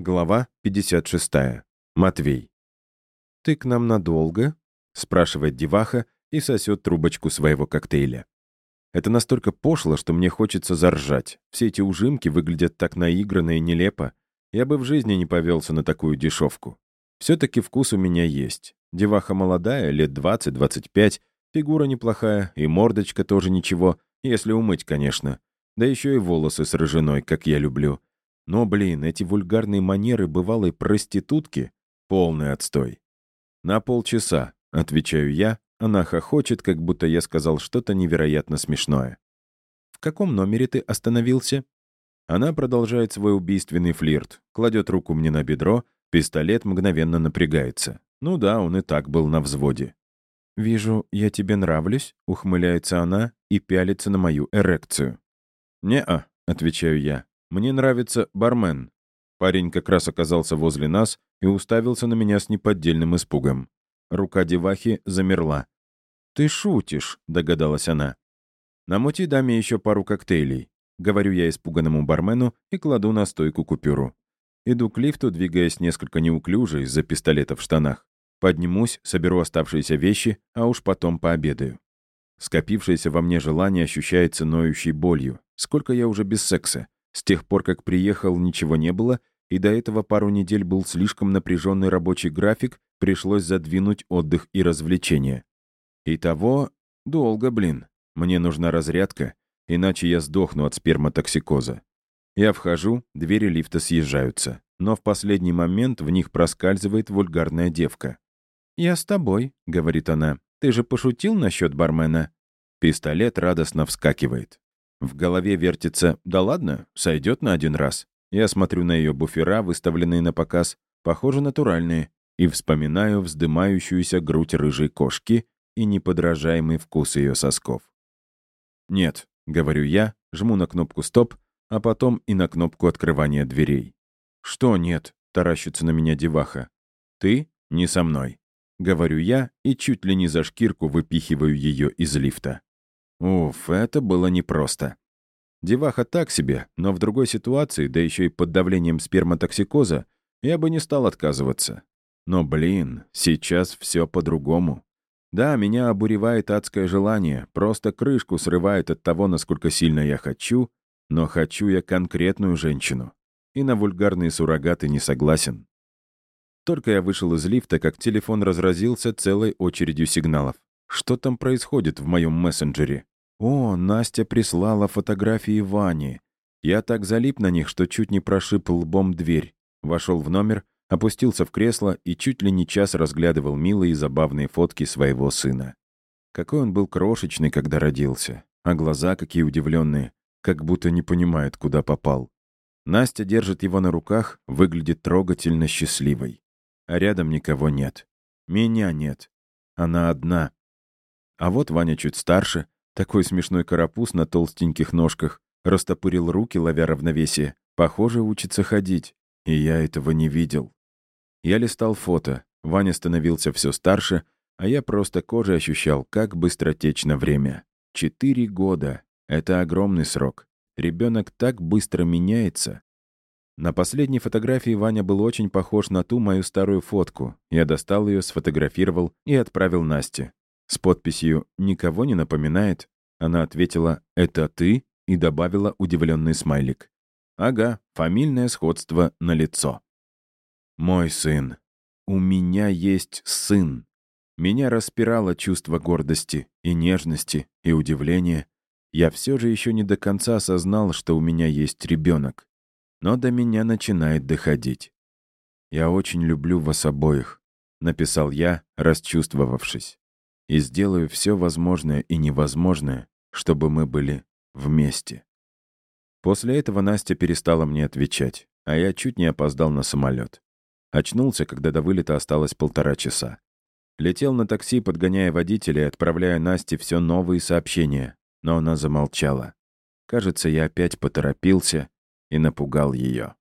Глава 56. Матвей. «Ты к нам надолго?» — спрашивает деваха и сосет трубочку своего коктейля. Это настолько пошло, что мне хочется заржать. Все эти ужимки выглядят так наигранно и нелепо. Я бы в жизни не повелся на такую дешевку. Все-таки вкус у меня есть. Деваха молодая, лет 20-25, фигура неплохая, и мордочка тоже ничего, если умыть, конечно. Да еще и волосы с рыжиной, как я люблю. Но, блин, эти вульгарные манеры бывалой проститутки — полный отстой. «На полчаса», — отвечаю я, она хохочет, как будто я сказал что-то невероятно смешное. «В каком номере ты остановился?» Она продолжает свой убийственный флирт, кладет руку мне на бедро, пистолет мгновенно напрягается. Ну да, он и так был на взводе. «Вижу, я тебе нравлюсь», — ухмыляется она и пялится на мою эрекцию. «Не-а», — отвечаю я. «Мне нравится бармен». Парень как раз оказался возле нас и уставился на меня с неподдельным испугом. Рука девахи замерла. «Ты шутишь», — догадалась она. «Намути даме еще пару коктейлей», — говорю я испуганному бармену и кладу на стойку купюру. Иду к лифту, двигаясь несколько неуклюже из-за пистолета в штанах. Поднимусь, соберу оставшиеся вещи, а уж потом пообедаю. Скопившееся во мне желание ощущается ноющей болью. Сколько я уже без секса? С тех пор, как приехал, ничего не было, и до этого пару недель был слишком напряженный рабочий график, пришлось задвинуть отдых и развлечения. Итого, долго, блин. Мне нужна разрядка, иначе я сдохну от сперматоксикоза. Я вхожу, двери лифта съезжаются, но в последний момент в них проскальзывает вульгарная девка. «Я с тобой», — говорит она. «Ты же пошутил насчет бармена?» Пистолет радостно вскакивает. В голове вертится «Да ладно, сойдет на один раз». Я смотрю на ее буфера, выставленные на показ, похоже, натуральные, и вспоминаю вздымающуюся грудь рыжей кошки и неподражаемый вкус ее сосков. «Нет», — говорю я, жму на кнопку «Стоп», а потом и на кнопку открывания дверей. «Что нет?» — таращится на меня деваха. «Ты не со мной». Говорю я и чуть ли не за шкирку выпихиваю ее из лифта. Уф, это было непросто. Деваха так себе, но в другой ситуации, да еще и под давлением сперматоксикоза, я бы не стал отказываться. Но, блин, сейчас все по-другому. Да, меня обуревает адское желание, просто крышку срывает от того, насколько сильно я хочу, но хочу я конкретную женщину. И на вульгарные суррогаты не согласен. Только я вышел из лифта, как телефон разразился целой очередью сигналов. Что там происходит в моем мессенджере? О, Настя прислала фотографии Вани. Я так залип на них, что чуть не прошиб лбом дверь. Вошел в номер, опустился в кресло и чуть ли не час разглядывал милые и забавные фотки своего сына. Какой он был крошечный, когда родился. А глаза какие удивленные, как будто не понимает, куда попал. Настя держит его на руках, выглядит трогательно счастливой а рядом никого нет. Меня нет. Она одна. А вот Ваня чуть старше, такой смешной карапуз на толстеньких ножках, растопырил руки, ловя равновесие. Похоже, учится ходить. И я этого не видел. Я листал фото. Ваня становился все старше, а я просто кожей ощущал, как быстротечно время. Четыре года. Это огромный срок. Ребенок так быстро меняется. На последней фотографии Ваня был очень похож на ту мою старую фотку. Я достал ее, сфотографировал и отправил Насте. С подписью «Никого не напоминает». Она ответила «Это ты?» и добавила удивленный смайлик. «Ага, фамильное сходство на лицо. «Мой сын. У меня есть сын». Меня распирало чувство гордости и нежности, и удивления. Я все же еще не до конца осознал, что у меня есть ребенок но до меня начинает доходить. «Я очень люблю вас обоих», — написал я, расчувствовавшись. «И сделаю все возможное и невозможное, чтобы мы были вместе». После этого Настя перестала мне отвечать, а я чуть не опоздал на самолет. Очнулся, когда до вылета осталось полтора часа. Летел на такси, подгоняя водителя и отправляя Насте все новые сообщения, но она замолчала. Кажется, я опять поторопился и напугал ее.